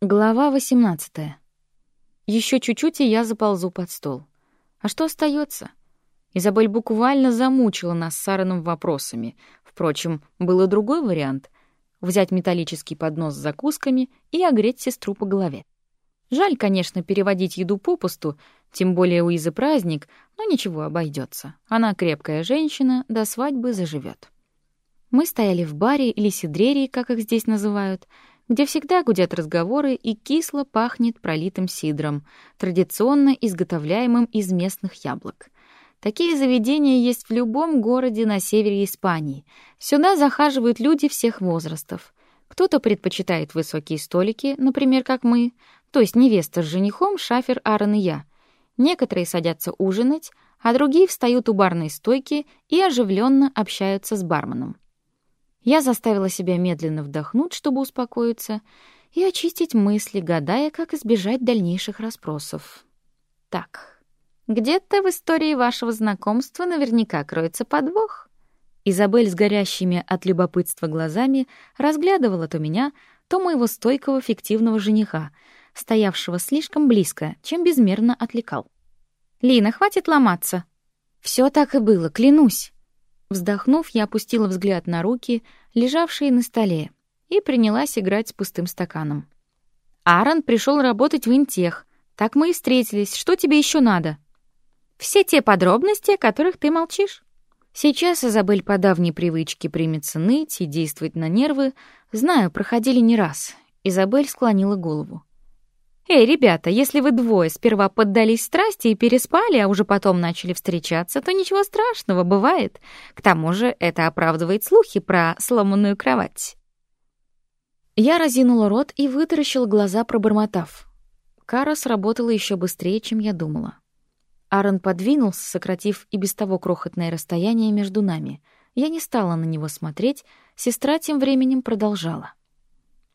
Глава 18. Еще чуть-чуть, и я заползу под стол. А что остается? Изабель буквально замучила нас с Аароном вопросами. Впрочем, был и другой вариант — взять металлический поднос с закусками и огреть сестру по голове. Жаль, конечно, переводить еду попусту, тем более у Изы праздник, но ничего, обойдется. Она крепкая женщина, до свадьбы заживет. Мы стояли в баре или сидрерии, как их здесь называют — где всегда гудят разговоры и кисло пахнет пролитым сидром, традиционно изготовляемым из местных яблок. Такие заведения есть в любом городе на севере Испании. Сюда захаживают люди всех возрастов. Кто-то предпочитает высокие столики, например, как мы, то есть невеста с женихом, шафер Аарон и я. Некоторые садятся ужинать, а другие встают у барной стойки и оживленно общаются с барменом. Я заставила себя медленно вдохнуть, чтобы успокоиться, и очистить мысли, гадая, как избежать дальнейших расспросов. Так, где-то в истории вашего знакомства наверняка кроется подвох. Изабель с горящими от любопытства глазами разглядывала то меня, то моего стойкого фиктивного жениха, стоявшего слишком близко, чем безмерно отвлекал. «Лина, хватит ломаться!» Все так и было, клянусь. Вздохнув, я опустила взгляд на руки, лежавшие на столе, и принялась играть с пустым стаканом. Аарон пришел работать в Интех. Так мы и встретились. Что тебе еще надо? Все те подробности, о которых ты молчишь. Сейчас Изабель по давней привычке примется ныть и действовать на нервы. Знаю, проходили не раз. Изабель склонила голову. «Эй, ребята, если вы двое сперва поддались страсти и переспали, а уже потом начали встречаться, то ничего страшного, бывает. К тому же это оправдывает слухи про сломанную кровать». Я разинула рот и вытаращила глаза, пробормотав. Кара сработала еще быстрее, чем я думала. Аарон подвинулся, сократив и без того крохотное расстояние между нами. Я не стала на него смотреть, сестра тем временем продолжала.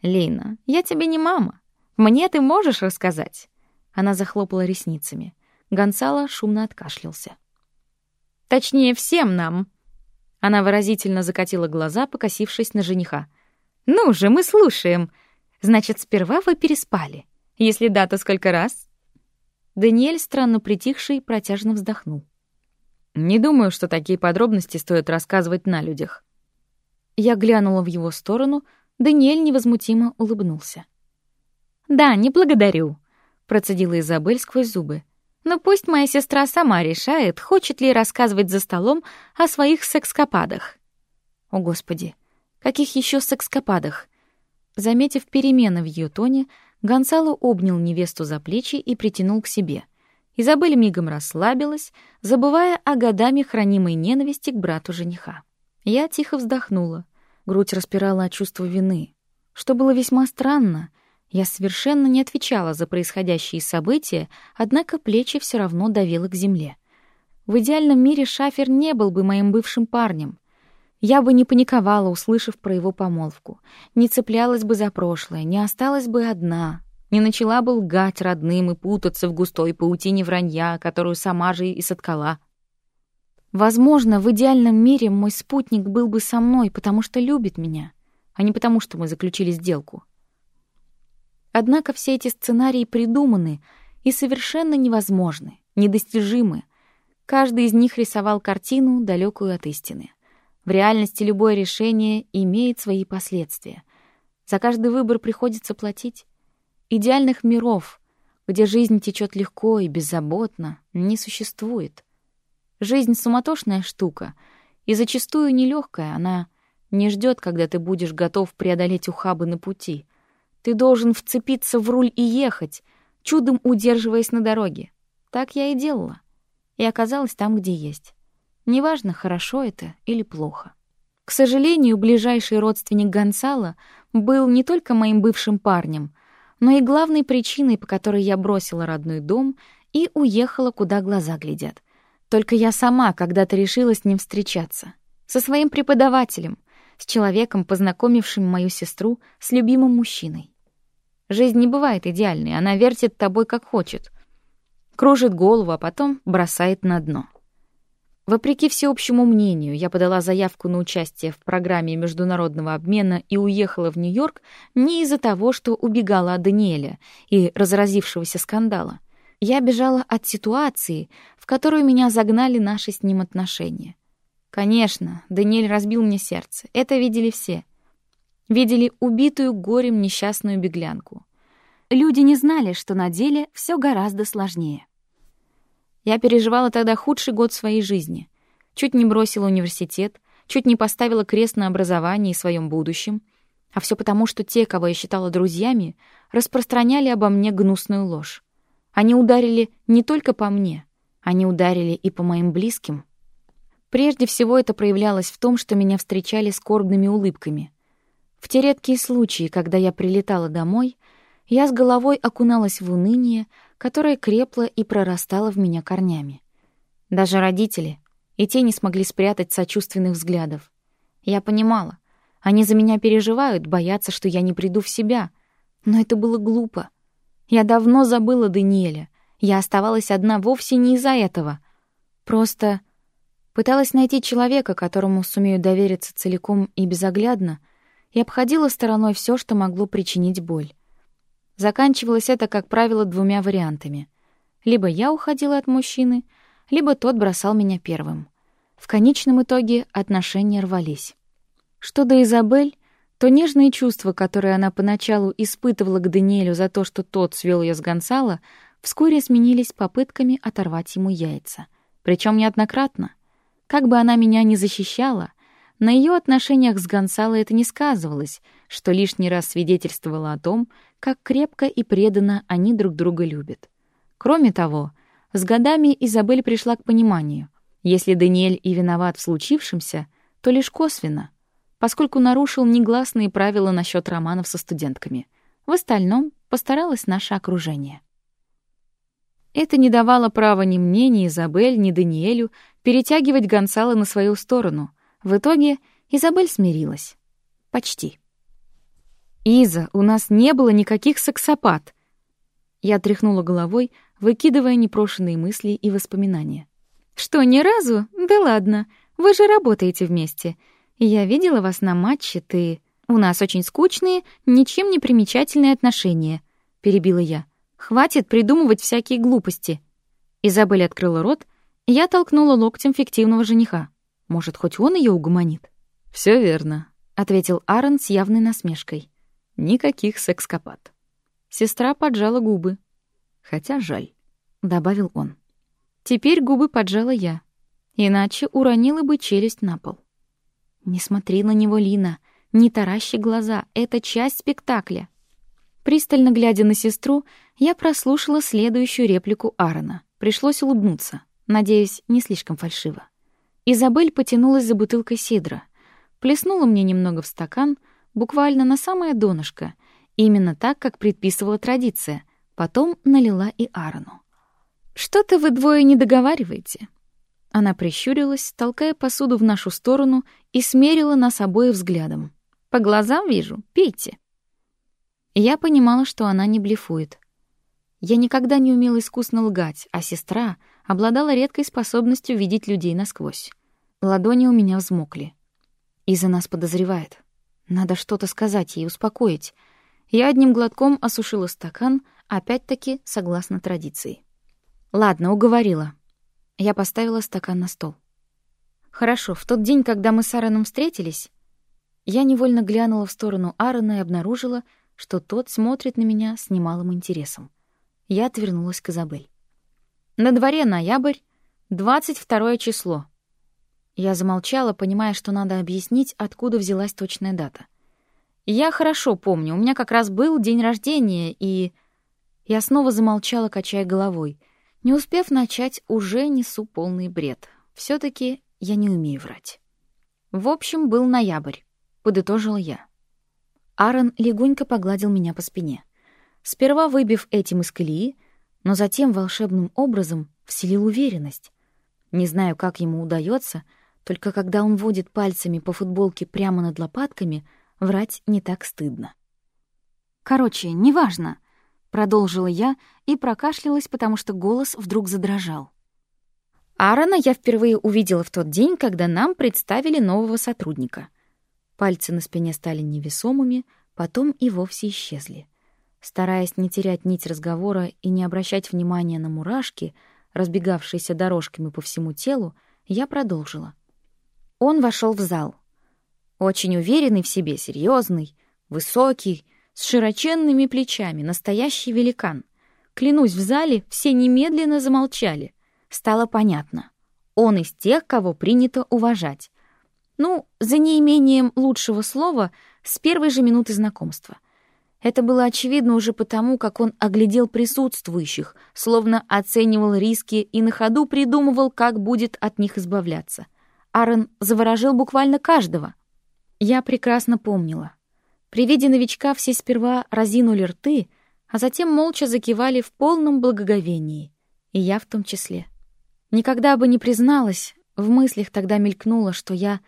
«Лина, я тебе не мама. Мне ты можешь рассказать?» Она захлопала ресницами. Гонсало шумно откашлялся. «Точнее, всем нам!» Она выразительно закатила глаза, покосившись на жениха. «Ну же, мы слушаем. Значит, сперва вы переспали. Если да, то сколько раз?» Даниэль, странно притихший, протяжно вздохнул. «Не думаю, что такие подробности стоит рассказывать на людях». Я глянула в его сторону, Даниэль невозмутимо улыбнулся. «Да, не благодарю», — процедила Изабель сквозь зубы. «Но пусть моя сестра сама решает, хочет ли рассказывать за столом о своих секскопадах». «О, Господи, каких еще секскопадах?» Заметив перемены в ее тоне, Гонсало обнял невесту за плечи и притянул к себе. Изабель мигом расслабилась, забывая о годами хранимой ненависти к брату жениха. Я тихо вздохнула. Грудь распирала от чувства вины, что было весьма странно — я совершенно не отвечала за происходящие события, однако плечи все равно давило к земле. В идеальном мире Шафер не был бы моим бывшим парнем. Я бы не паниковала, услышав про его помолвку, не цеплялась бы за прошлое, не осталась бы одна, не начала бы лгать родным и путаться в густой паутине вранья, которую сама же и соткала. Возможно, в идеальном мире мой спутник был бы со мной, потому что любит меня, а не потому что мы заключили сделку. Однако все эти сценарии придуманы и совершенно невозможны, недостижимы. Каждый из них рисовал картину, далекую от истины. В реальности любое решение имеет свои последствия. За каждый выбор приходится платить. Идеальных миров, где жизнь течет легко и беззаботно, не существует. Жизнь — суматошная штука, и зачастую нелегкая, она не ждет, когда ты будешь готов преодолеть ухабы на пути — ты должен вцепиться в руль и ехать, чудом удерживаясь на дороге. Так я и делала. И оказалась там, где есть. Неважно, хорошо это или плохо. К сожалению, ближайший родственник Гонсала был не только моим бывшим парнем, но и главной причиной, по которой я бросила родной дом и уехала, куда глаза глядят. Только я сама когда-то решила с ним встречаться. Со своим преподавателем, с человеком, познакомившим мою сестру с любимым мужчиной. Жизнь не бывает идеальной, она вертит тобой как хочет. Кружит голову, а потом бросает на дно. Вопреки всеобщему мнению, я подала заявку на участие в программе международного обмена и уехала в Нью-Йорк не из-за того, что убегала от Даниэля и разразившегося скандала. Я бежала от ситуации, в которую меня загнали наши с ним отношения. Конечно, Даниэль разбил мне сердце. Это видели все. Видели убитую горем несчастную беглянку. Люди не знали, что на деле все гораздо сложнее. Я переживала тогда худший год своей жизни. Чуть не бросила университет, чуть не поставила крест на образовании и своем будущем. А все потому, что те, кого я считала друзьями, распространяли обо мне гнусную ложь. Они ударили не только по мне, они ударили и по моим близким. Прежде всего это проявлялось в том, что меня встречали скорбными улыбками. В те редкие случаи, когда я прилетала домой, я с головой окуналась в уныние, которая крепла и прорастала в меня корнями. Даже родители и те не смогли спрятать сочувственных взглядов. Я понимала, они за меня переживают, боятся, что я не приду в себя. Но это было глупо. Я давно забыла Даниэля. Я оставалась одна вовсе не из-за этого. Просто пыталась найти человека, которому сумею довериться целиком и безоглядно, и обходила стороной все, что могло причинить боль. Заканчивалось это, как правило, двумя вариантами. Либо я уходила от мужчины, либо тот бросал меня первым. В конечном итоге отношения рвались. Что до Изабель, то нежные чувства, которые она поначалу испытывала к Даниэлю за то, что тот свел ее с Гонсало, вскоре сменились попытками оторвать ему яйца. Причем неоднократно. Как бы она меня ни защищала, на ее отношениях с Гонсало это не сказывалось, что лишний раз свидетельствовало о том, как крепко и преданно они друг друга любят. Кроме того, с годами Изабель пришла к пониманию, если Даниэль и виноват в случившемся, то лишь косвенно, поскольку нарушил негласные правила насчет романов со студентками. В остальном постаралось наше окружение. Это не давало права ни мне, ни Изабель, ни Даниэлю перетягивать Гонсало на свою сторону. В итоге Изабель смирилась. Почти. «Иза, у нас не было никаких сексопат!» Я тряхнула головой, выкидывая непрошенные мысли и воспоминания. «Что, ни разу? Да ладно, вы же работаете вместе. Я видела вас на матче, ты... У нас очень скучные, ничем не примечательные отношения», — перебила я. «Хватит придумывать всякие глупости». Изабель открыла рот, я толкнула локтем фиктивного жениха. Может, хоть он ее угомонит? Все верно», — ответил Аарон с явной насмешкой. Никаких секскопат. Сестра поджала губы. Хотя жаль, добавил он. Теперь губы поджала я, иначе уронила бы челюсть на пол. Не смотри на него, Лина, не таращи глаза, это часть спектакля. Пристально глядя на сестру, я прослушала следующую реплику Аарона. Пришлось улыбнуться, надеюсь, не слишком фальшиво. Изабель потянулась за бутылкой сидра, плеснула мне немного в стакан — буквально на самое донышко, именно так, как предписывала традиция. Потом налила и Аарону. «Что-то вы двое не договариваете». Она прищурилась, толкая посуду в нашу сторону и смерила нас обоих взглядом. «По глазам вижу, пейте». Я понимала, что она не блефует. Я никогда не умела искусно лгать, а сестра обладала редкой способностью видеть людей насквозь. Ладони у меня взмокли. Иза нас подозревает. Надо что-то сказать ей, успокоить. Я одним глотком осушила стакан, опять-таки согласно традиции. Ладно, уговорила. Я поставила стакан на стол. Хорошо, в тот день, когда мы с Аароном встретились, я невольно глянула в сторону Аарона и обнаружила, что тот смотрит на меня с немалым интересом. Я отвернулась к Изабель. На дворе ноябрь, 22 число. Я замолчала, понимая, что надо объяснить, откуда взялась точная дата. Я хорошо помню, у меня как раз был день рождения, и... Я снова замолчала, качая головой. Не успев начать, уже несу полный бред. все таки я не умею врать. В общем, был ноябрь, подытожила я. Аарон легонько погладил меня по спине. Сперва выбив этим из колеи, но затем волшебным образом вселил уверенность. Не знаю, как ему удается, только когда он водит пальцами по футболке прямо над лопатками, врать не так стыдно. «Короче, неважно», — продолжила я и прокашлялась, потому что голос вдруг задрожал. Аарона я впервые увидела в тот день, когда нам представили нового сотрудника. Пальцы на спине стали невесомыми, потом и вовсе исчезли. Стараясь не терять нить разговора и не обращать внимания на мурашки, разбегавшиеся дорожками по всему телу, я продолжила. Он вошел в зал. Очень уверенный в себе, серьезный, высокий, с широченными плечами, настоящий великан. Клянусь, в зале все немедленно замолчали. Стало понятно. Он из тех, кого принято уважать. Ну, за неимением лучшего слова, с первой же минуты знакомства. Это было очевидно уже потому, как он оглядел присутствующих, словно оценивал риски и на ходу придумывал, как будет от них избавляться. Аарон заворожил буквально каждого. Я прекрасно помнила. При виде новичка все сперва разинули рты, а затем молча закивали в полном благоговении, и я в том числе. Никогда бы не призналась, в мыслях тогда мелькнуло, что я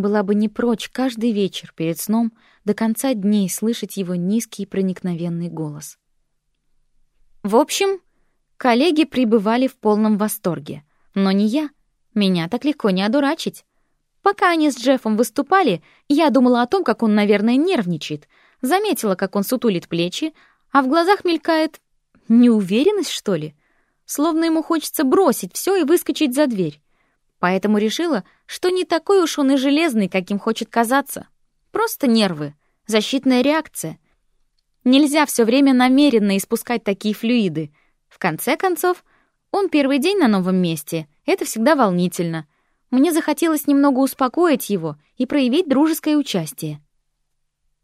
была бы не прочь каждый вечер перед сном до конца дней слышать его низкий проникновенный голос. В общем, коллеги пребывали в полном восторге, но не я. Меня так легко не одурачить. Пока они с Джеффом выступали, я думала о том, как он, наверное, нервничает. Заметила, как он сутулит плечи, а в глазах мелькает неуверенность, что ли? Словно ему хочется бросить все и выскочить за дверь. Поэтому решила, что не такой уж он и железный, каким хочет казаться. Просто нервы, защитная реакция. Нельзя все время намеренно испускать такие флюиды. В конце концов, он первый день на новом месте, это всегда волнительно. Мне захотелось немного успокоить его и проявить дружеское участие.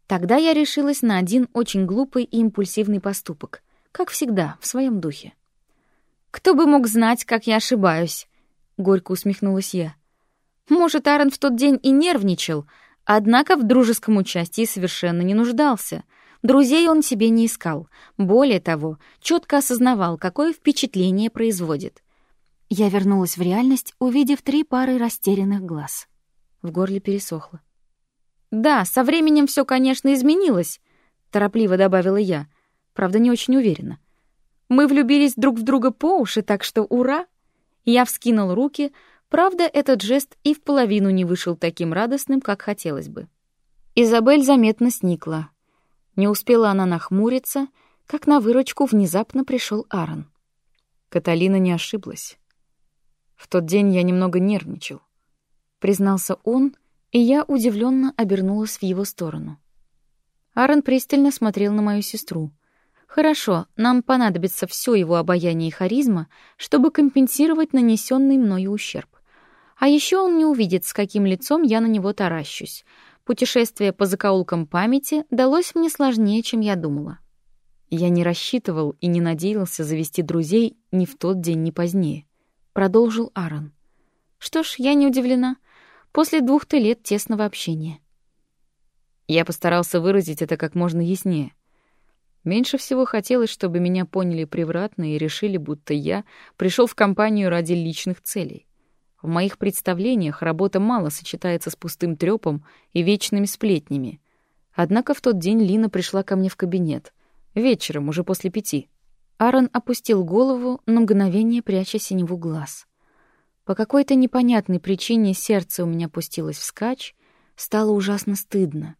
Тогда я решилась на один очень глупый и импульсивный поступок, как всегда, в своем духе. «Кто бы мог знать, как я ошибаюсь?» — горько усмехнулась я. «Может, Аарон в тот день и нервничал, однако в дружеском участии совершенно не нуждался. Друзей он себе не искал. Более того, четко осознавал, какое впечатление производит. Я вернулась в реальность, увидев три пары растерянных глаз. В горле пересохло. «Да, со временем все, конечно, изменилось», — торопливо добавила я, правда, не очень уверенно. «Мы влюбились друг в друга по уши, так что ура!» Я вскинул руки, правда, этот жест и в половину не вышел таким радостным, как хотелось бы. Изабель заметно сникла. Не успела она нахмуриться, как на выручку внезапно пришел Аарон. Каталина не ошиблась. В тот день я немного нервничал. Признался он, и я удивленно обернулась в его сторону. Аарон пристально смотрел на мою сестру. Хорошо, нам понадобится все его обаяние и харизма, чтобы компенсировать нанесенный мною ущерб. А еще он не увидит, с каким лицом я на него таращусь. Путешествие по закоулкам памяти далось мне сложнее, чем я думала. Я не рассчитывал и не надеялся завести друзей ни в тот день, ни позднее продолжил Аарон. Что ж, я не удивлена. После двух-то лет тесного общения. Я постарался выразить это как можно яснее. Меньше всего хотелось, чтобы меня поняли превратно и решили, будто я пришел в компанию ради личных целей. В моих представлениях работа мало сочетается с пустым трёпом и вечными сплетнями. Однако в тот день Лина пришла ко мне в кабинет. Вечером, уже после пяти. Аарон опустил голову, на мгновение пряча синеву глаз. По какой-то непонятной причине сердце у меня пустилось вскачь, стало ужасно стыдно.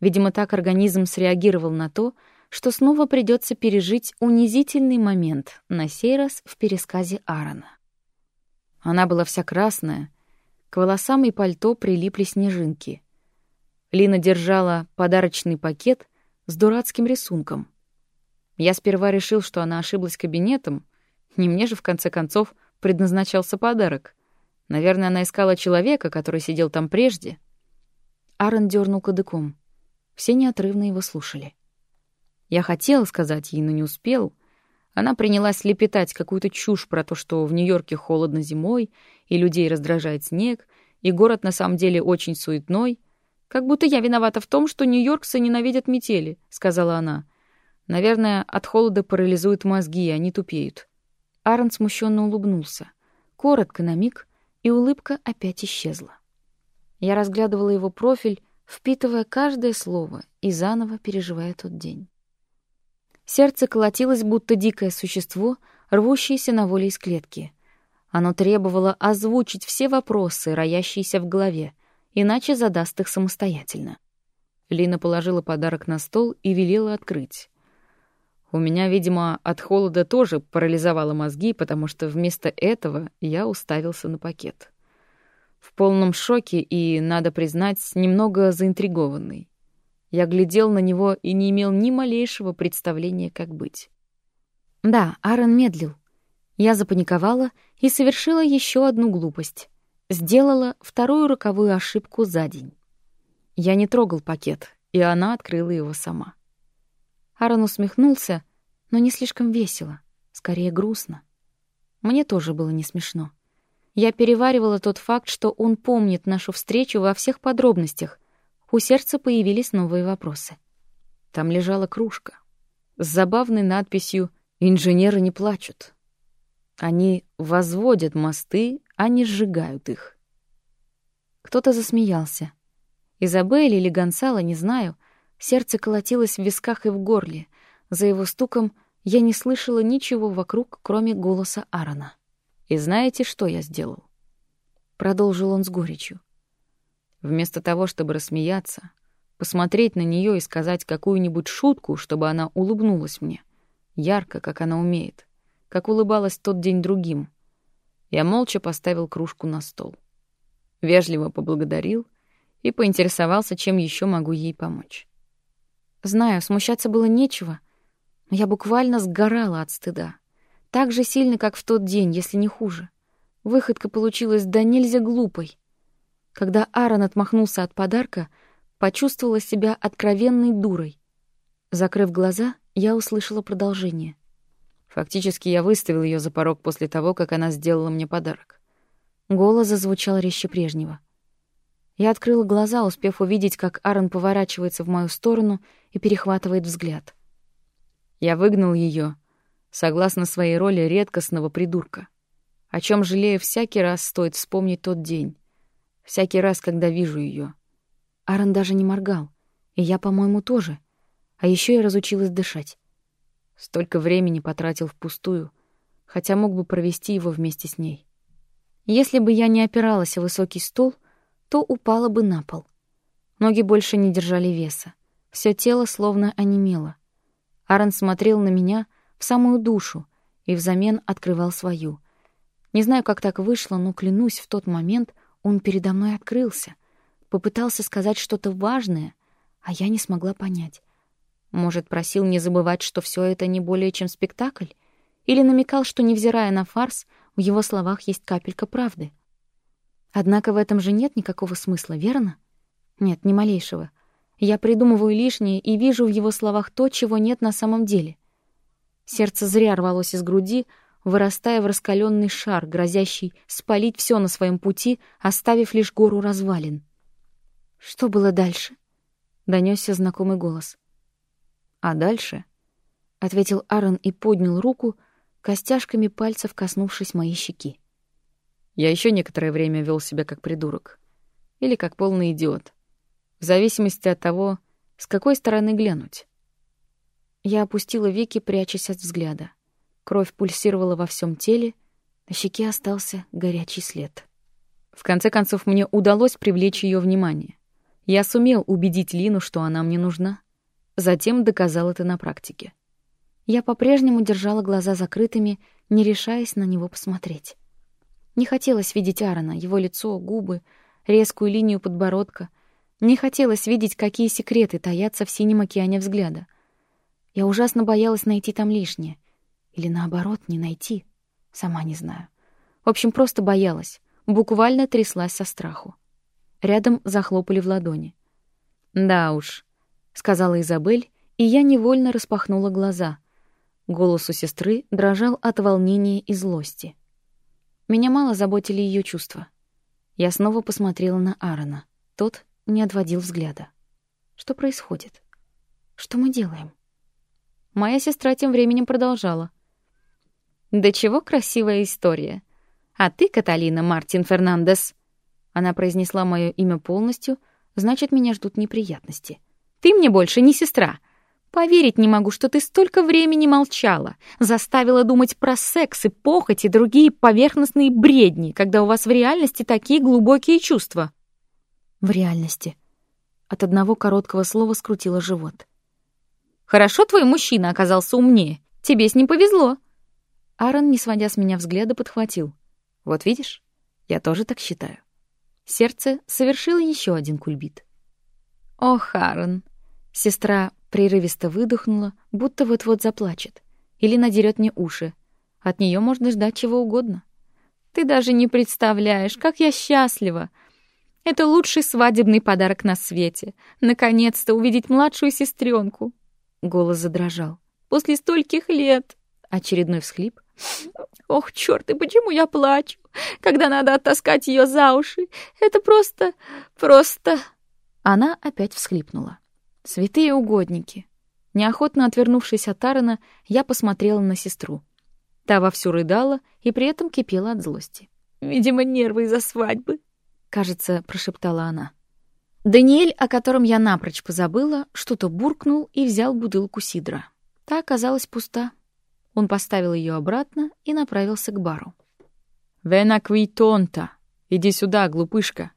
Видимо, так организм среагировал на то, что снова придется пережить унизительный момент, на сей раз в пересказе Аарона. Она была вся красная, к волосам и пальто прилипли снежинки. Лина держала подарочный пакет с дурацким рисунком — я сперва решил, что она ошиблась кабинетом. Не мне же, в конце концов, предназначался подарок. Наверное, она искала человека, который сидел там прежде. Аарон дернул кадыком. Все неотрывно его слушали. Я хотел сказать ей, но не успел. Она принялась лепетать какую-то чушь про то, что в Нью-Йорке холодно зимой, и людей раздражает снег, и город на самом деле очень суетной. «Как будто я виновата в том, что нью-йоркцы ненавидят метели», — сказала она. Наверное, от холода парализуют мозги, и они тупеют. Аарон смущенно улыбнулся. Коротко на миг, и улыбка опять исчезла. Я разглядывала его профиль, впитывая каждое слово и заново переживая тот день. Сердце колотилось, будто дикое существо, рвущееся на воле из клетки. Оно требовало озвучить все вопросы, роящиеся в голове, иначе задаст их самостоятельно. Лина положила подарок на стол и велела открыть. У меня, видимо, от холода тоже парализовало мозги, потому что вместо этого я уставился на пакет. В полном шоке и, надо признать, немного заинтригованный. Я глядел на него и не имел ни малейшего представления, как быть. Да, Аарон медлил. Я запаниковала и совершила еще одну глупость. Сделала вторую роковую ошибку за день. Я не трогал пакет, и она открыла его сама. Аарон усмехнулся, но не слишком весело, скорее грустно. Мне тоже было не смешно. Я переваривала тот факт, что он помнит нашу встречу во всех подробностях. У сердца появились новые вопросы. Там лежала кружка с забавной надписью «Инженеры не плачут». Они возводят мосты, а не сжигают их. Кто-то засмеялся. Изабель или Гонсало, не знаю. Сердце колотилось в висках и в горле. За его стуком я не слышала ничего вокруг, кроме голоса Аарона. «И знаете, что я сделал?» Продолжил он с горечью. Вместо того, чтобы рассмеяться, посмотреть на нее и сказать какую-нибудь шутку, чтобы она улыбнулась мне, ярко, как она умеет, как улыбалась тот день другим, я молча поставил кружку на стол. Вежливо поблагодарил и поинтересовался, чем еще могу ей помочь. Знаю, смущаться было нечего, но я буквально сгорала от стыда. Так же сильно, как в тот день, если не хуже. Выходка получилась да нельзя глупой. Когда Аарон отмахнулся от подарка, почувствовала себя откровенной дурой. Закрыв глаза, я услышала продолжение. Фактически я выставил ее за порог после того, как она сделала мне подарок. Голос зазвучал резче прежнего. Я открыла глаза, успев увидеть, как Аарон поворачивается в мою сторону и перехватывает взгляд. Я выгнал ее, согласно своей роли редкостного придурка, о чем жалею всякий раз стоит вспомнить тот день, всякий раз, когда вижу ее. Аарон даже не моргал, и я, по-моему, тоже. А еще я разучилась дышать. Столько времени потратил впустую, хотя мог бы провести его вместе с ней. Если бы я не опиралась о высокий стол — то упала бы на пол. Ноги больше не держали веса. Все тело словно онемело. Аарон смотрел на меня в самую душу и взамен открывал свою. Не знаю, как так вышло, но клянусь, в тот момент он передо мной открылся, попытался сказать что-то важное, а я не смогла понять. Может, просил не забывать, что все это не более чем спектакль? Или намекал, что, невзирая на фарс, в его словах есть капелька правды? Однако в этом же нет никакого смысла, верно? Нет, ни малейшего. Я придумываю лишнее и вижу в его словах то, чего нет на самом деле. Сердце зря рвалось из груди, вырастая в раскаленный шар, грозящий спалить все на своем пути, оставив лишь гору развалин. Что было дальше? Донесся знакомый голос. А дальше? ответил Аарон и поднял руку, костяшками пальцев коснувшись моей щеки. Я еще некоторое время вел себя как придурок. Или как полный идиот. В зависимости от того, с какой стороны глянуть. Я опустила веки, прячась от взгляда. Кровь пульсировала во всем теле, на щеке остался горячий след. В конце концов, мне удалось привлечь ее внимание. Я сумел убедить Лину, что она мне нужна. Затем доказал это на практике. Я по-прежнему держала глаза закрытыми, не решаясь на него посмотреть. Не хотелось видеть Аарона, его лицо, губы, резкую линию подбородка. Не хотелось видеть, какие секреты таятся в синем океане взгляда. Я ужасно боялась найти там лишнее. Или наоборот, не найти. Сама не знаю. В общем, просто боялась. Буквально тряслась со страху. Рядом захлопали в ладони. «Да уж», — сказала Изабель, и я невольно распахнула глаза. Голос у сестры дрожал от волнения и злости. Меня мало заботили ее чувства. Я снова посмотрела на Аарона. Тот не отводил взгляда. Что происходит? Что мы делаем? Моя сестра тем временем продолжала. «Да чего красивая история. А ты, Каталина Мартин Фернандес?» Она произнесла мое имя полностью, значит, меня ждут неприятности. «Ты мне больше не сестра. Поверить не могу, что ты столько времени молчала, заставила думать про секс и похоть и другие поверхностные бредни, когда у вас в реальности такие глубокие чувства. В реальности. От одного короткого слова скрутило живот. Хорошо твой мужчина оказался умнее. Тебе с ним повезло. Аарон, не сводя с меня взгляда, подхватил. Вот видишь, я тоже так считаю. Сердце совершило еще один кульбит. Ох, Аарон. Сестра прерывисто выдохнула, будто вот-вот заплачет. Или надерет мне уши. От нее можно ждать чего угодно. Ты даже не представляешь, как я счастлива. Это лучший свадебный подарок на свете. Наконец-то увидеть младшую сестренку. Голос задрожал. После стольких лет. Очередной всхлип. Ох, черт, и почему я плачу, когда надо оттаскать ее за уши? Это просто... просто... Она опять всхлипнула. Святые угодники. Неохотно отвернувшись от Аарона, я посмотрела на сестру. Та вовсю рыдала и при этом кипела от злости. «Видимо, нервы из-за свадьбы», — кажется, прошептала она. Даниэль, о котором я напрочь позабыла, что-то буркнул и взял бутылку сидра. Та оказалась пуста. Он поставил ее обратно и направился к бару. «Вена квитонта! Иди сюда, глупышка!»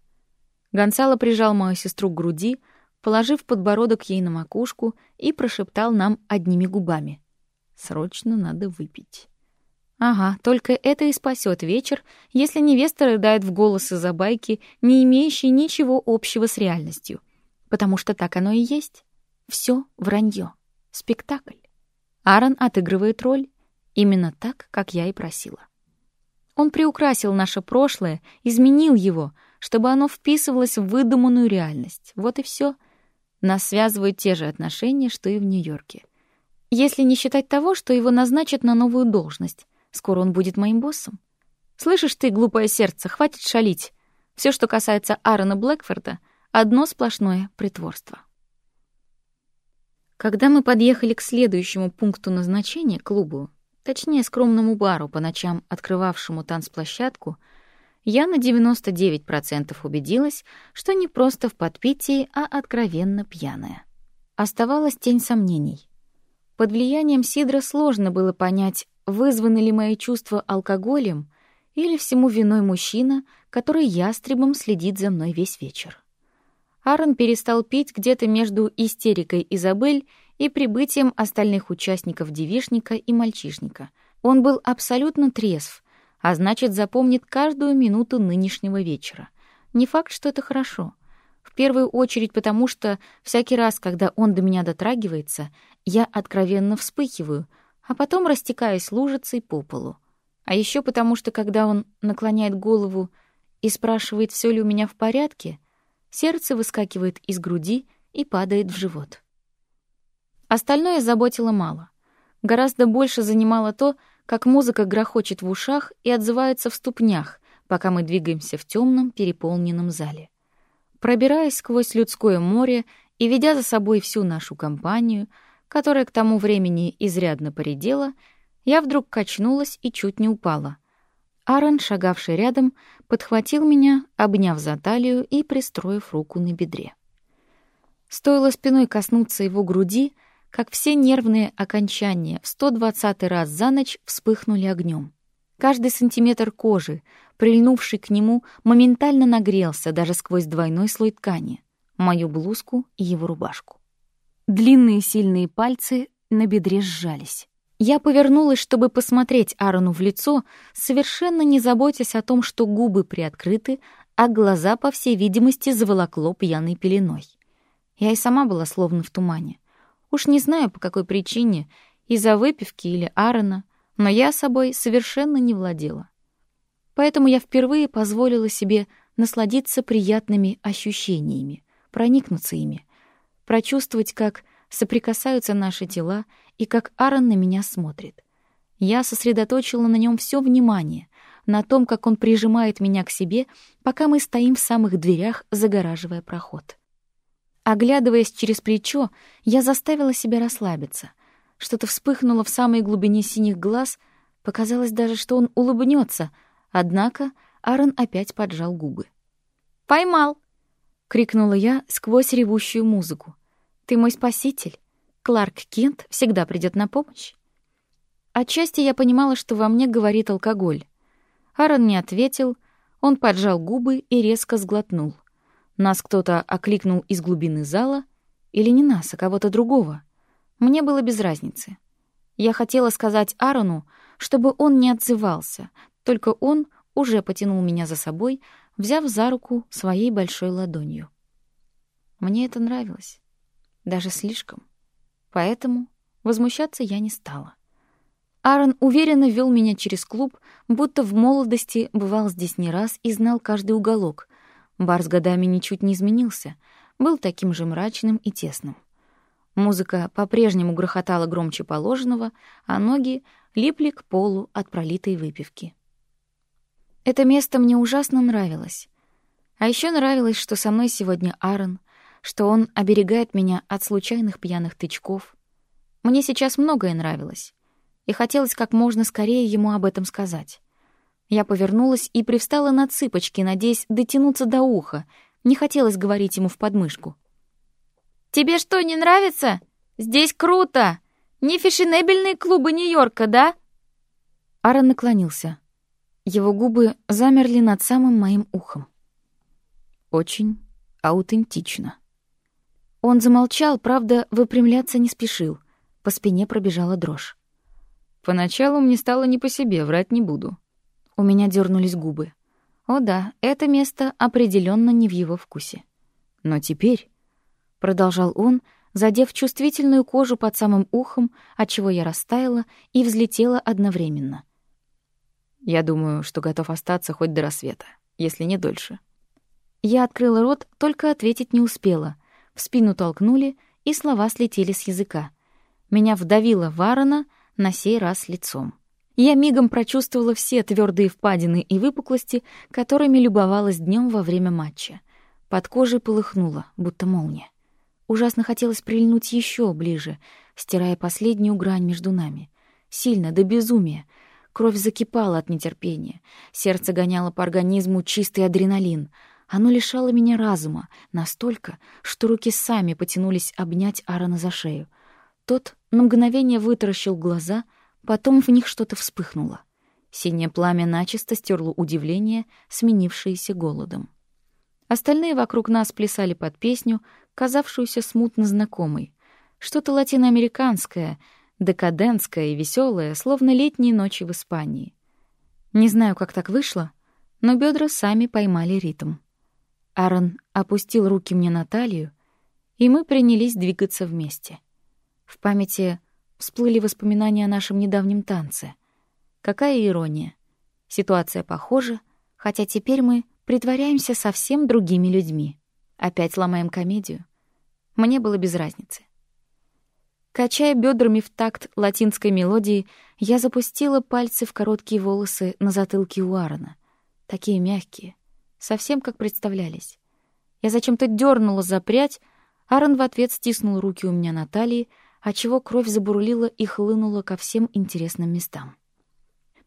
Гонсало прижал мою сестру к груди, положив подбородок ей на макушку и прошептал нам одними губами. «Срочно надо выпить». Ага, только это и спасет вечер, если невеста рыдает в голос из-за байки, не имеющей ничего общего с реальностью. Потому что так оно и есть. Все вранье. Спектакль. Аарон отыгрывает роль именно так, как я и просила. Он приукрасил наше прошлое, изменил его, чтобы оно вписывалось в выдуманную реальность. Вот и все. Нас связывают те же отношения, что и в Нью-Йорке. Если не считать того, что его назначат на новую должность, скоро он будет моим боссом. Слышишь ты, глупое сердце, хватит шалить. Все, что касается Аарона Блэкфорда, одно сплошное притворство. Когда мы подъехали к следующему пункту назначения, клубу, точнее, скромному бару, по ночам открывавшему танцплощадку, я на 99% убедилась, что не просто в подпитии, а откровенно пьяная. Оставалась тень сомнений. Под влиянием сидра сложно было понять, вызваны ли мои чувства алкоголем или всему виной мужчина, который ястребом следит за мной весь вечер. Аарон перестал пить где-то между истерикой Изабель и прибытием остальных участников девишника и мальчишника. Он был абсолютно трезв, а значит, запомнит каждую минуту нынешнего вечера. Не факт, что это хорошо. В первую очередь потому, что всякий раз, когда он до меня дотрагивается, я откровенно вспыхиваю, а потом растекаюсь лужицей по полу. А еще потому, что когда он наклоняет голову и спрашивает, все ли у меня в порядке — Сердце выскакивает из груди и падает в живот. Остальное заботило мало. Гораздо больше занимало то, как музыка грохочет в ушах и отзывается в ступнях, пока мы двигаемся в темном переполненном зале. Пробираясь сквозь людское море и ведя за собой всю нашу компанию, которая к тому времени изрядно поредела, я вдруг качнулась и чуть не упала — Аарон, шагавший рядом, подхватил меня, обняв за талию и пристроив руку на бедре. Стоило спиной коснуться его груди, как все нервные окончания в 120 раз за ночь вспыхнули огнем. Каждый сантиметр кожи, прильнувший к нему, моментально нагрелся даже сквозь двойной слой ткани, мою блузку и его рубашку. Длинные сильные пальцы на бедре сжались. Я повернулась, чтобы посмотреть Аарону в лицо, совершенно не заботясь о том, что губы приоткрыты, а глаза, по всей видимости, заволокло пьяной пеленой. Я и сама была словно в тумане. Уж не знаю, по какой причине, из-за выпивки или Аарона, но я собой совершенно не владела. Поэтому я впервые позволила себе насладиться приятными ощущениями, проникнуться ими, прочувствовать, как соприкасаются наши тела и как Аарон на меня смотрит. Я сосредоточила на нем все внимание, на том, как он прижимает меня к себе, пока мы стоим в самых дверях, загораживая проход. Оглядываясь через плечо, я заставила себя расслабиться. Что-то вспыхнуло в самой глубине синих глаз, показалось даже, что он улыбнется, однако Аарон опять поджал губы. «Поймал!» — крикнула я сквозь ревущую музыку. «Ты мой спаситель. Кларк Кент всегда придет на помощь? Отчасти я понимала, что во мне говорит алкоголь. Аарон не ответил, он поджал губы и резко сглотнул. Нас кто-то окликнул из глубины зала, или не нас, а кого-то другого. Мне было без разницы. Я хотела сказать Аарону, чтобы он не отзывался, только он уже потянул меня за собой, взяв за руку своей большой ладонью. Мне это нравилось. Даже слишком. Поэтому возмущаться я не стала. Аарон уверенно вел меня через клуб, будто в молодости бывал здесь не раз и знал каждый уголок. Бар с годами ничуть не изменился, был таким же мрачным и тесным. Музыка по-прежнему грохотала громче положенного, а ноги липли к полу от пролитой выпивки. Это место мне ужасно нравилось. А еще нравилось, что со мной сегодня Аарон, что он оберегает меня от случайных пьяных тычков. Мне сейчас многое нравилось, и хотелось как можно скорее ему об этом сказать. Я повернулась и привстала на цыпочки, надеясь дотянуться до уха. Не хотелось говорить ему в подмышку. «Тебе что, не нравится? Здесь круто! Не фешенебельные клубы Нью-Йорка, да?» Аарон наклонился. Его губы замерли над самым моим ухом. Очень аутентично. Он замолчал, правда, выпрямляться не спешил. По спине пробежала дрожь. Поначалу мне стало не по себе, врать не буду. У меня дернулись губы. О да, это место определенно не в его вкусе. Но теперь, продолжал он, задев чувствительную кожу под самым ухом, от чего я растаяла и взлетела одновременно. Я думаю, что готов остаться хоть до рассвета, если не дольше. Я открыла рот, только ответить не успела. В спину толкнули, и слова слетели с языка. Меня вдавило Варона, на сей раз лицом. Я мигом прочувствовала все твердые впадины и выпуклости, которыми любовалась днем во время матча. Под кожей полыхнуло, будто молния. Ужасно хотелось прильнуть еще ближе, стирая последнюю грань между нами. Сильно, до безумия. Кровь закипала от нетерпения. Сердце гоняло по организму чистый адреналин — оно лишало меня разума настолько, что руки сами потянулись обнять Аарона за шею. Тот на мгновение вытаращил глаза, потом в них что-то вспыхнуло. Синее пламя начисто стерло удивление, сменившееся голодом. Остальные вокруг нас плясали под песню, казавшуюся смутно знакомой. Что-то латиноамериканское, декадентское и веселое, словно летние ночи в Испании. Не знаю, как так вышло, но бедра сами поймали ритм. Аарон опустил руки мне на талию, и мы принялись двигаться вместе. В памяти всплыли воспоминания о нашем недавнем танце. Какая ирония. Ситуация похожа, хотя теперь мы притворяемся совсем другими людьми. Опять ломаем комедию. Мне было без разницы. Качая бедрами в такт латинской мелодии, я запустила пальцы в короткие волосы на затылке у Аарона. Такие мягкие, совсем как представлялись. Я зачем-то дернула за прядь, Аарон в ответ стиснул руки у меня на талии, отчего кровь забурлила и хлынула ко всем интересным местам.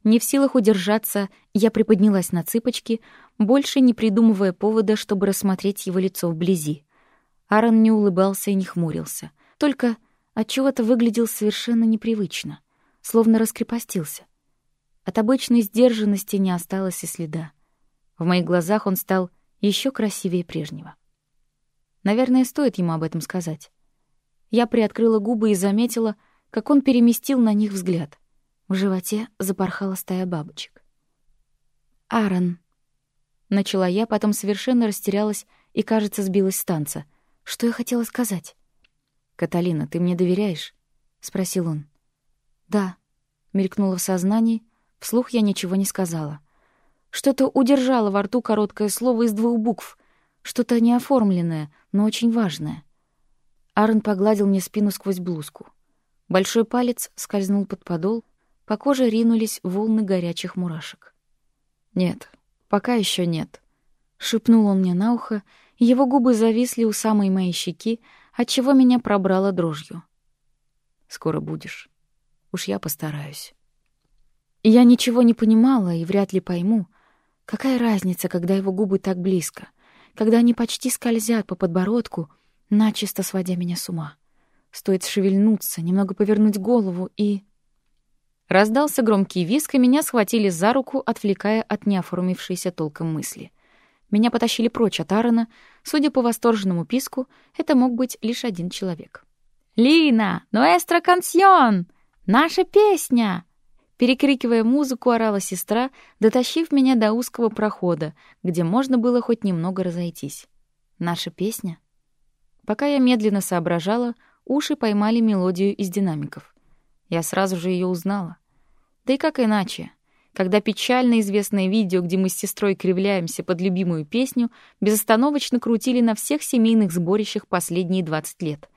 Не в силах удержаться, я приподнялась на цыпочки, больше не придумывая повода, чтобы рассмотреть его лицо вблизи. Аарон не улыбался и не хмурился, только отчего-то выглядел совершенно непривычно, словно раскрепостился. От обычной сдержанности не осталось и следа. В моих глазах он стал еще красивее прежнего. Наверное, стоит ему об этом сказать. Я приоткрыла губы и заметила, как он переместил на них взгляд. В животе запорхала стая бабочек. «Аарон», — начала я, потом совершенно растерялась и, кажется, сбилась с танца. Что я хотела сказать? «Каталина, ты мне доверяешь?» — спросил он. «Да», — мелькнуло в сознании, вслух я ничего не сказала — что-то удержало во рту короткое слово из двух букв, что-то неоформленное, но очень важное. Аарон погладил мне спину сквозь блузку. Большой палец скользнул под подол, по коже ринулись волны горячих мурашек. «Нет, пока еще нет», — шепнул он мне на ухо, его губы зависли у самой моей щеки, отчего меня пробрало дрожью. «Скоро будешь. Уж я постараюсь». Я ничего не понимала и вряд ли пойму, Какая разница, когда его губы так близко, когда они почти скользят по подбородку, начисто сводя меня с ума. Стоит шевельнуться, немного повернуть голову и... Раздался громкий визг, и меня схватили за руку, отвлекая от неоформившейся толком мысли. Меня потащили прочь от Аарона. Судя по восторженному писку, это мог быть лишь один человек. «Лина! Нуэстро кансьон! Наша песня!» Перекрикивая музыку, орала сестра, дотащив меня до узкого прохода, где можно было хоть немного разойтись. «Наша песня?» Пока я медленно соображала, уши поймали мелодию из динамиков. Я сразу же ее узнала. Да и как иначе? Когда печально известное видео, где мы с сестрой кривляемся под любимую песню, безостановочно крутили на всех семейных сборищах последние 20 лет.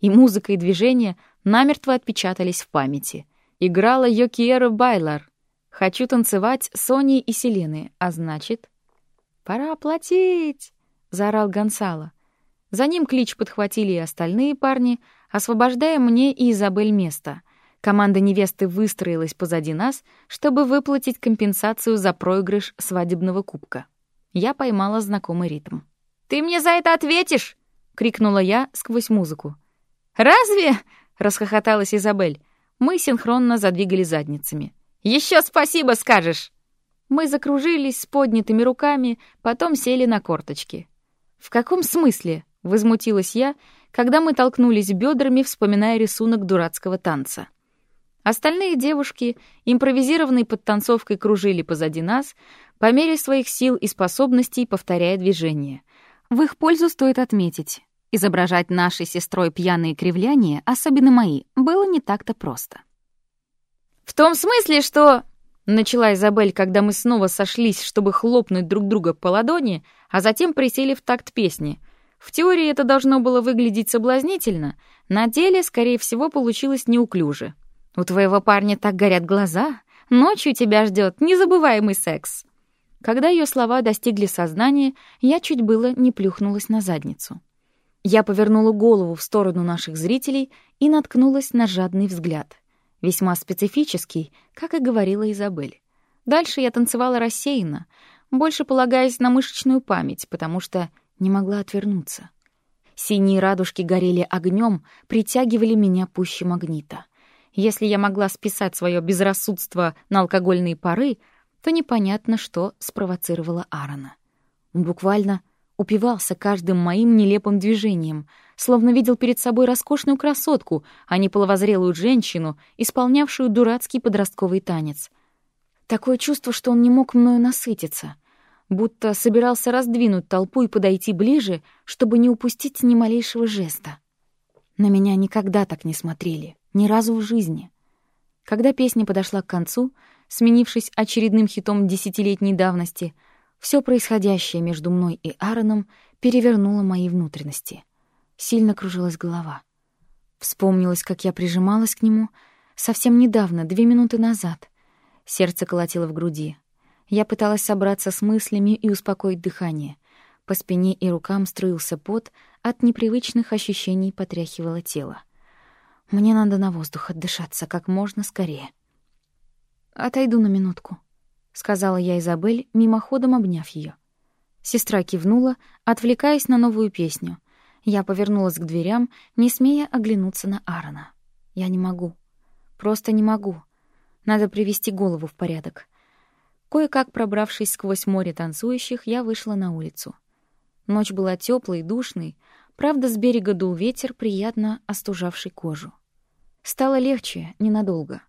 И музыка, и движения намертво отпечатались в памяти. Играла Йокиера Байлар. «Хочу танцевать Сони и Селены», а значит... «Пора платить!» — заорал Гонсало. За ним клич подхватили и остальные парни, освобождая мне и Изабель место — Команда невесты выстроилась позади нас, чтобы выплатить компенсацию за проигрыш свадебного кубка. Я поймала знакомый ритм. «Ты мне за это ответишь!» — крикнула я сквозь музыку. «Разве?» — расхохоталась Изабель. Мы синхронно задвигали задницами. «Еще спасибо скажешь!» Мы закружились с поднятыми руками, потом сели на корточки. «В каком смысле?» — возмутилась я, когда мы толкнулись бедрами, вспоминая рисунок дурацкого танца. Остальные девушки импровизированной подтанцовкой кружили позади нас, по мере своих сил и способностей повторяя движения. В их пользу стоит отметить, изображать нашей сестрой пьяные кривляния, особенно мои, было не так-то просто. «В том смысле, что...» — начала Изабель, когда мы снова сошлись, чтобы хлопнуть друг друга по ладони, а затем присели в такт песни. В теории это должно было выглядеть соблазнительно, на деле, скорее всего, получилось неуклюже. У твоего парня так горят глаза. Ночью тебя ждет незабываемый секс. Когда ее слова достигли сознания, я чуть было не плюхнулась на задницу. Я повернула голову в сторону наших зрителей и наткнулась на жадный взгляд. Весьма специфический, как и говорила Изабель. Дальше я танцевала рассеянно, больше полагаясь на мышечную память, потому что не могла отвернуться. Синие радужки горели огнем, притягивали меня пуще магнита. Если я могла списать свое безрассудство на алкогольные пары, то непонятно, что спровоцировало Аарона. Он буквально упивался каждым моим нелепым движением, словно видел перед собой роскошную красотку, а не половозрелую женщину, исполнявшую дурацкий подростковый танец. Такое чувство, что он не мог мною насытиться, будто собирался раздвинуть толпу и подойти ближе, чтобы не упустить ни малейшего жеста. На меня никогда так не смотрели. Ни разу в жизни. Когда песня подошла к концу, сменившись очередным хитом десятилетней давности, все происходящее между мной и Аароном перевернуло мои внутренности. Сильно кружилась голова. Вспомнилось, как я прижималась к нему совсем недавно, две минуты назад. Сердце колотило в груди. Я пыталась собраться с мыслями и успокоить дыхание. По спине и рукам струился пот, от непривычных ощущений потряхивало тело. Мне надо на воздух отдышаться как можно скорее. «Отойду на минутку», — сказала я Изабель, мимоходом обняв ее. Сестра кивнула, отвлекаясь на новую песню. Я повернулась к дверям, не смея оглянуться на Аарона. Я не могу. Просто не могу. Надо привести голову в порядок. Кое-как пробравшись сквозь море танцующих, я вышла на улицу. Ночь была теплой, душной, правда, с берега дул ветер, приятно остужавший кожу. Стало легче, ненадолго.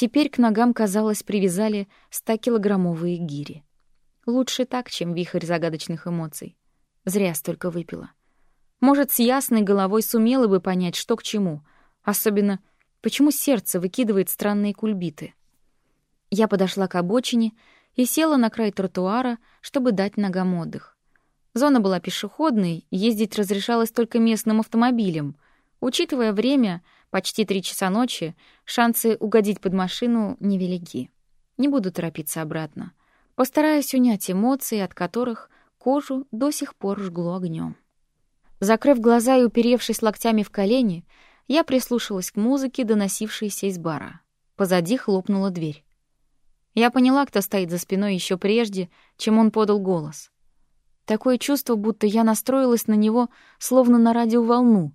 Теперь к ногам, казалось, привязали 100-килограммовые гири. Лучше так, чем вихрь загадочных эмоций. Зря столько выпила. Может, с ясной головой сумела бы понять, что к чему. Особенно, почему сердце выкидывает странные кульбиты. Я подошла к обочине и села на край тротуара, чтобы дать ногам отдых. Зона была пешеходной, ездить разрешалось только местным автомобилям. Учитывая время, почти три часа ночи, шансы угодить под машину невелики. Не буду торопиться обратно. Постараюсь унять эмоции, от которых кожу до сих пор жгло огнем. Закрыв глаза и уперевшись локтями в колени, я прислушалась к музыке, доносившейся из бара. Позади хлопнула дверь. Я поняла, кто стоит за спиной еще прежде, чем он подал голос. Такое чувство, будто я настроилась на него, словно на радиоволну,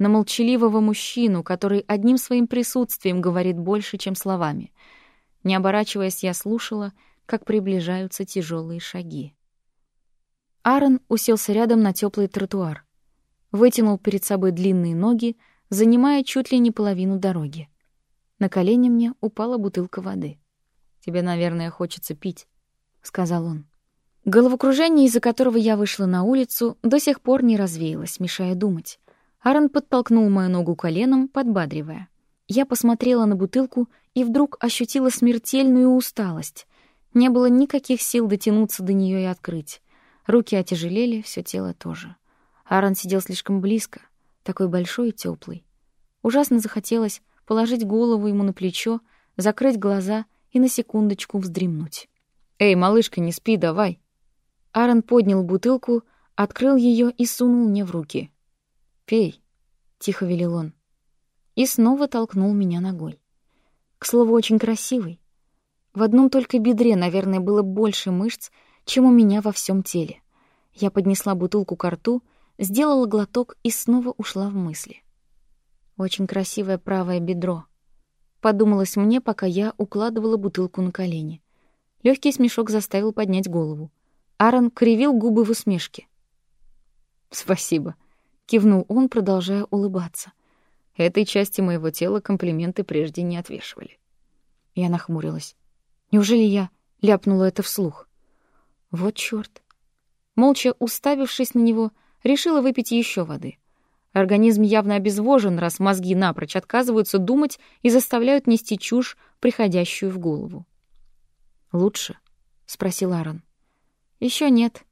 на молчаливого мужчину, который одним своим присутствием говорит больше, чем словами. Не оборачиваясь, я слушала, как приближаются тяжелые шаги. Аарон уселся рядом на теплый тротуар, вытянул перед собой длинные ноги, занимая чуть ли не половину дороги. На колени мне упала бутылка воды. «Тебе, наверное, хочется пить», — сказал он. Головокружение, из-за которого я вышла на улицу, до сих пор не развеялось, мешая думать. Аарон подтолкнул мою ногу коленом, подбадривая. Я посмотрела на бутылку и вдруг ощутила смертельную усталость. Не было никаких сил дотянуться до нее и открыть. Руки отяжелели, все тело тоже. Аарон сидел слишком близко, такой большой и теплый. Ужасно захотелось положить голову ему на плечо, закрыть глаза и на секундочку вздремнуть. «Эй, малышка, не спи, давай!» Аарон поднял бутылку, открыл ее и сунул мне в руки. «Пей», — тихо велел он. И снова толкнул меня ногой. К слову, очень красивый. В одном только бедре, наверное, было больше мышц, чем у меня во всем теле. Я поднесла бутылку к рту, сделала глоток и снова ушла в мысли. Очень красивое правое бедро. Подумалось мне, пока я укладывала бутылку на колени. Легкий смешок заставил поднять голову. Аарон кривил губы в усмешке. «Спасибо», кивнул он, продолжая улыбаться. Этой части моего тела комплименты прежде не отвешивали. Я нахмурилась. Неужели я ляпнула это вслух? Вот чёрт. Молча уставившись на него, решила выпить еще воды. Организм явно обезвожен, раз мозги напрочь отказываются думать и заставляют нести чушь, приходящую в голову. «Лучше?» — спросил Аарон. Еще нет».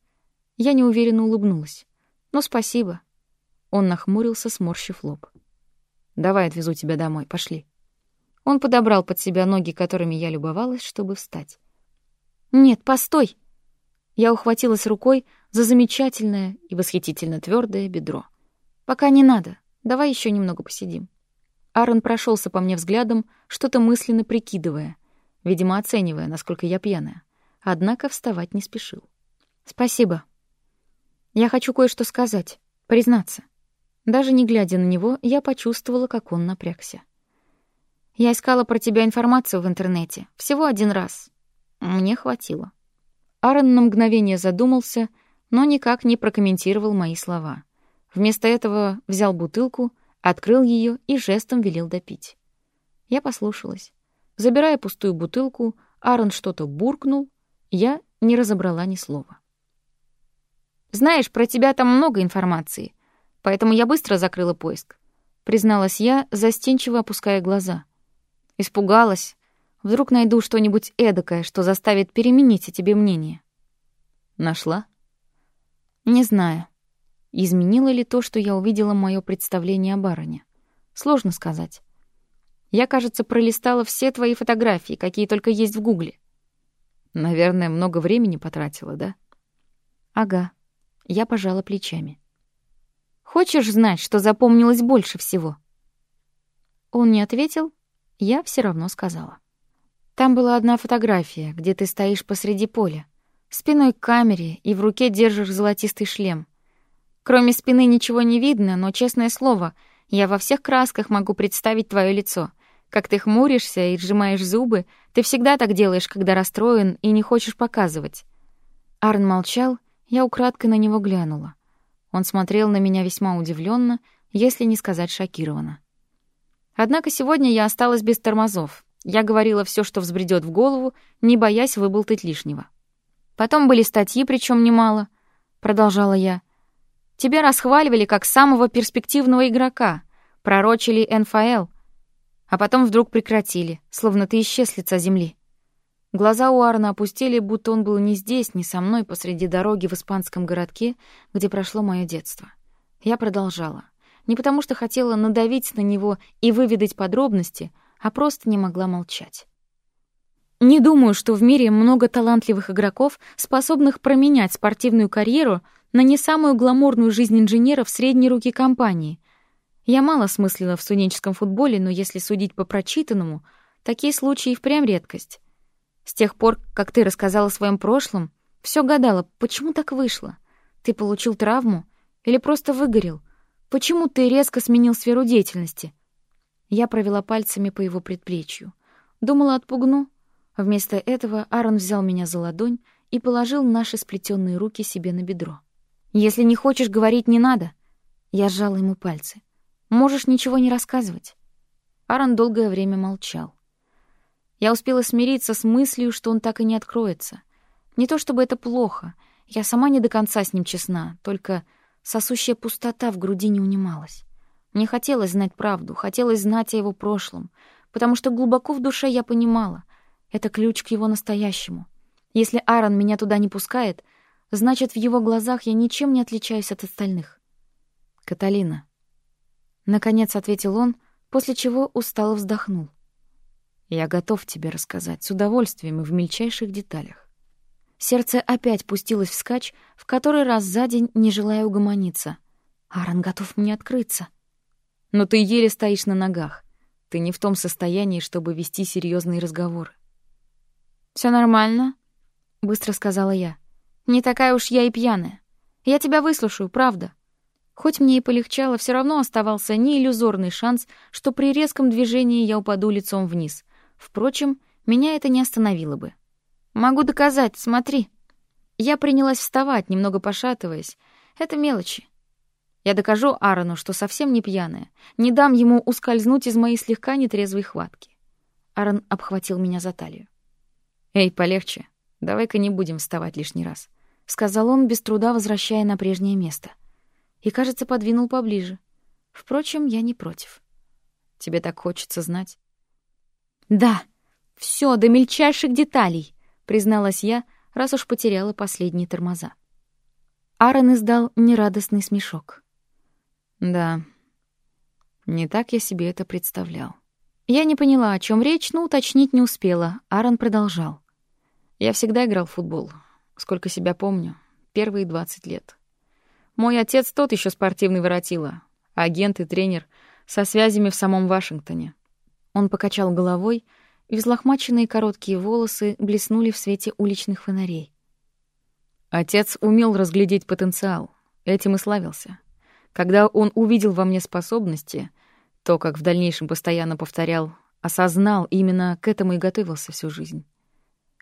Я неуверенно улыбнулась. «Но спасибо. Он нахмурился, сморщив лоб. «Давай отвезу тебя домой, пошли». Он подобрал под себя ноги, которыми я любовалась, чтобы встать. «Нет, постой!» Я ухватилась рукой за замечательное и восхитительно твердое бедро. «Пока не надо. Давай еще немного посидим». Аарон прошелся по мне взглядом, что-то мысленно прикидывая, видимо, оценивая, насколько я пьяная. Однако вставать не спешил. «Спасибо. Я хочу кое-что сказать, признаться». Даже не глядя на него, я почувствовала, как он напрягся. «Я искала про тебя информацию в интернете. Всего один раз. Мне хватило». Аарон на мгновение задумался, но никак не прокомментировал мои слова. Вместо этого взял бутылку, открыл ее и жестом велел допить. Я послушалась. Забирая пустую бутылку, Аарон что-то буркнул, я не разобрала ни слова. «Знаешь, про тебя там много информации поэтому я быстро закрыла поиск. Призналась я, застенчиво опуская глаза. Испугалась. Вдруг найду что-нибудь эдакое, что заставит переменить тебе мнение. Нашла? Не знаю. Изменило ли то, что я увидела мое представление о бароне? Сложно сказать. Я, кажется, пролистала все твои фотографии, какие только есть в Гугле. Наверное, много времени потратила, да? Ага. Я пожала плечами. Хочешь знать, что запомнилось больше всего?» Он не ответил, я все равно сказала. «Там была одна фотография, где ты стоишь посреди поля, спиной к камере и в руке держишь золотистый шлем. Кроме спины ничего не видно, но, честное слово, я во всех красках могу представить твое лицо. Как ты хмуришься и сжимаешь зубы, ты всегда так делаешь, когда расстроен и не хочешь показывать». Арн молчал, я украдкой на него глянула. Он смотрел на меня весьма удивленно, если не сказать шокированно. Однако сегодня я осталась без тормозов. Я говорила все, что взбредет в голову, не боясь выболтать лишнего. Потом были статьи, причем немало, продолжала я. Тебя расхваливали как самого перспективного игрока, пророчили НФЛ, а потом вдруг прекратили, словно ты исчез лица земли. Глаза у Арна опустили, будто он был не здесь, не со мной посреди дороги в испанском городке, где прошло мое детство. Я продолжала. Не потому что хотела надавить на него и выведать подробности, а просто не могла молчать. Не думаю, что в мире много талантливых игроков, способных променять спортивную карьеру на не самую гламурную жизнь инженера в средней руки компании. Я мало смыслила в студенческом футболе, но если судить по прочитанному, такие случаи впрямь редкость. С тех пор, как ты рассказала о своем прошлом, все гадала, почему так вышло. Ты получил травму или просто выгорел? Почему ты резко сменил сферу деятельности?» Я провела пальцами по его предплечью. Думала, отпугну. Вместо этого Аарон взял меня за ладонь и положил наши сплетенные руки себе на бедро. «Если не хочешь говорить, не надо». Я сжала ему пальцы. «Можешь ничего не рассказывать». Аарон долгое время молчал. Я успела смириться с мыслью, что он так и не откроется. Не то чтобы это плохо, я сама не до конца с ним честна, только сосущая пустота в груди не унималась. Мне хотелось знать правду, хотелось знать о его прошлом, потому что глубоко в душе я понимала, это ключ к его настоящему. Если Аарон меня туда не пускает, значит, в его глазах я ничем не отличаюсь от остальных. «Каталина», — наконец ответил он, после чего устало вздохнул. Я готов тебе рассказать с удовольствием и в мельчайших деталях. Сердце опять пустилось вскачь, в который раз за день, не желая угомониться. Аарон готов мне открыться. Но ты еле стоишь на ногах. Ты не в том состоянии, чтобы вести серьезные разговоры. Все нормально, быстро сказала я. Не такая уж я и пьяная. Я тебя выслушаю, правда. Хоть мне и полегчало, все равно оставался не иллюзорный шанс, что при резком движении я упаду лицом вниз. Впрочем, меня это не остановило бы. Могу доказать, смотри. Я принялась вставать, немного пошатываясь. Это мелочи. Я докажу Аарону, что совсем не пьяная. Не дам ему ускользнуть из моей слегка нетрезвой хватки. Аарон обхватил меня за талию. «Эй, полегче. Давай-ка не будем вставать лишний раз», — сказал он, без труда возвращая на прежнее место. И, кажется, подвинул поближе. Впрочем, я не против. «Тебе так хочется знать?» «Да, все до мельчайших деталей», — призналась я, раз уж потеряла последние тормоза. Аарон издал нерадостный смешок. «Да, не так я себе это представлял». Я не поняла, о чем речь, но уточнить не успела. Аарон продолжал. «Я всегда играл в футбол. Сколько себя помню. Первые двадцать лет. Мой отец тот еще спортивный воротила. Агент и тренер со связями в самом Вашингтоне. Он покачал головой, и взлохмаченные короткие волосы блеснули в свете уличных фонарей. Отец умел разглядеть потенциал, этим и славился. Когда он увидел во мне способности, то, как в дальнейшем постоянно повторял, осознал, именно к этому и готовился всю жизнь.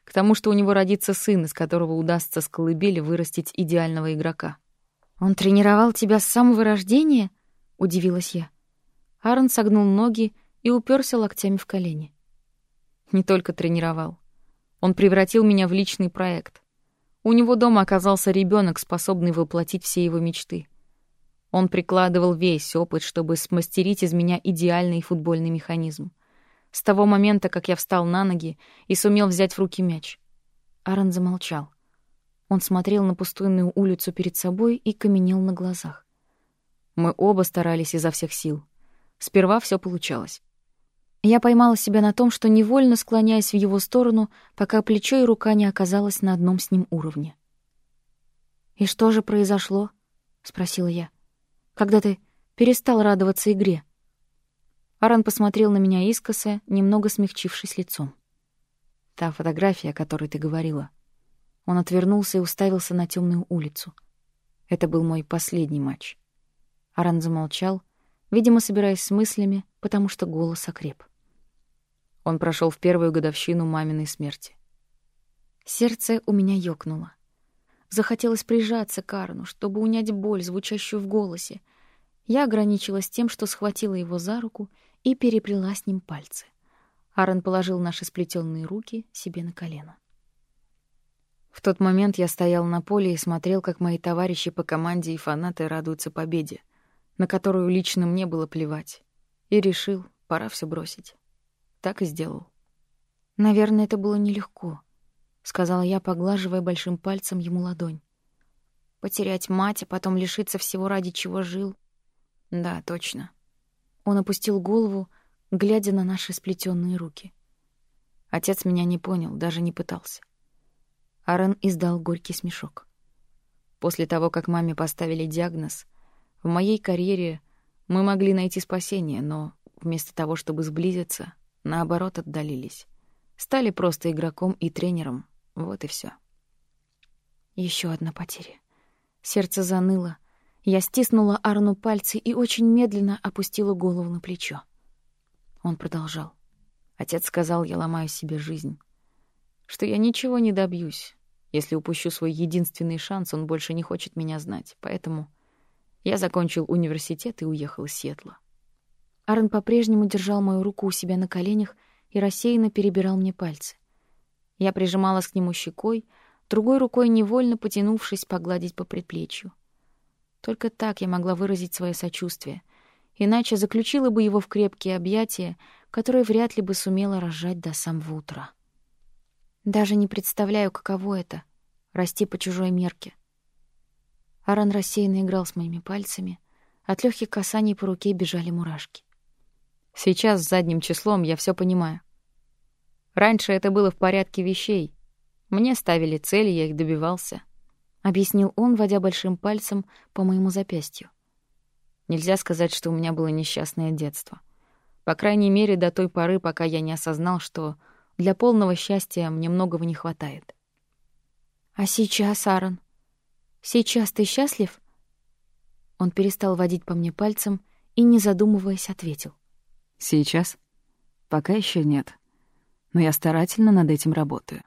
К тому, что у него родится сын, из которого удастся с колыбели вырастить идеального игрока. «Он тренировал тебя с самого рождения?» — удивилась я. Аарон согнул ноги и уперся локтями в колени. Не только тренировал. Он превратил меня в личный проект. У него дома оказался ребенок, способный воплотить все его мечты. Он прикладывал весь опыт, чтобы смастерить из меня идеальный футбольный механизм. С того момента, как я встал на ноги и сумел взять в руки мяч. Аарон замолчал. Он смотрел на пустынную улицу перед собой и каменел на глазах. Мы оба старались изо всех сил. Сперва все получалось. Я поймала себя на том, что невольно склоняясь в его сторону, пока плечо и рука не оказалось на одном с ним уровне. «И что же произошло?» — спросила я. «Когда ты перестал радоваться игре?» Аран посмотрел на меня искоса, немного смягчившись лицом. «Та фотография, о которой ты говорила». Он отвернулся и уставился на темную улицу. Это был мой последний матч. Аран замолчал, видимо, собираясь с мыслями, потому что голос окреп. Он прошел в первую годовщину маминой смерти. Сердце у меня ёкнуло. Захотелось прижаться к Арну, чтобы унять боль, звучащую в голосе. Я ограничилась тем, что схватила его за руку и переплела с ним пальцы. Аарон положил наши сплетенные руки себе на колено. В тот момент я стоял на поле и смотрел, как мои товарищи по команде и фанаты радуются победе, на которую лично мне было плевать, и решил, пора все бросить так и сделал. Наверное, это было нелегко, сказала я, поглаживая большим пальцем ему ладонь. Потерять мать, а потом лишиться всего, ради чего жил. Да, точно. Он опустил голову, глядя на наши сплетенные руки. Отец меня не понял, даже не пытался. Аарон издал горький смешок. После того, как маме поставили диагноз, в моей карьере мы могли найти спасение, но вместо того, чтобы сблизиться, наоборот, отдалились. Стали просто игроком и тренером. Вот и все. Еще одна потеря. Сердце заныло. Я стиснула Арну пальцы и очень медленно опустила голову на плечо. Он продолжал. Отец сказал, я ломаю себе жизнь. Что я ничего не добьюсь. Если упущу свой единственный шанс, он больше не хочет меня знать. Поэтому я закончил университет и уехал из Сиэтла. Арн по-прежнему держал мою руку у себя на коленях и рассеянно перебирал мне пальцы. Я прижималась к нему щекой, другой рукой невольно потянувшись погладить по предплечью. Только так я могла выразить свое сочувствие, иначе заключила бы его в крепкие объятия, которые вряд ли бы сумела разжать до самого утра. Даже не представляю, каково это — расти по чужой мерке. Аран рассеянно играл с моими пальцами, от легких касаний по руке бежали мурашки. Сейчас с задним числом я все понимаю. Раньше это было в порядке вещей. Мне ставили цели, я их добивался — объяснил он, водя большим пальцем по моему запястью. Нельзя сказать, что у меня было несчастное детство. По крайней мере, до той поры, пока я не осознал, что для полного счастья мне многого не хватает. А сейчас, Аарон, сейчас ты счастлив? Он перестал водить по мне пальцем и, не задумываясь, ответил: Сейчас? Пока еще нет. Но я старательно над этим работаю.